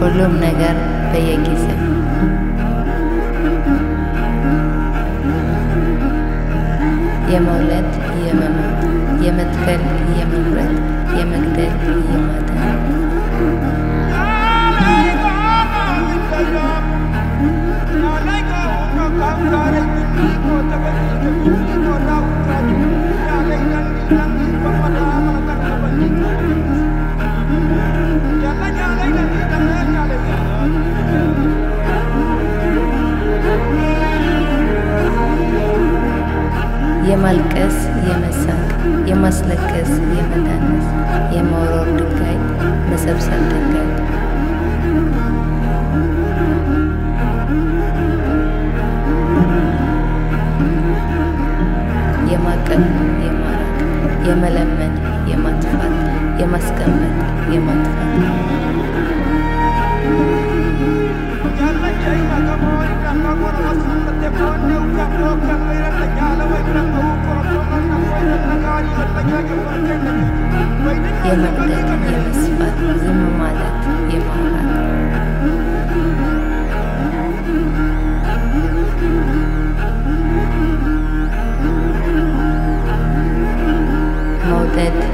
ሁሉም ነገር በየጊዜው የመውለድ የመሞት የመትከል የመምረጥ የመግደል የማዳን የማልቀስ የመሳቅ የማስለቀስ የመዳነስ የመወርወር ድንጋይ መሰብሰብ ድንጋይ። የማቀፍ የማራቅ የመለመን የማጥፋት የማስቀመጥ የማጥፋት። የመግደል የመስፋት Yanımda yemiş adlı mamalat yemalat. Maudet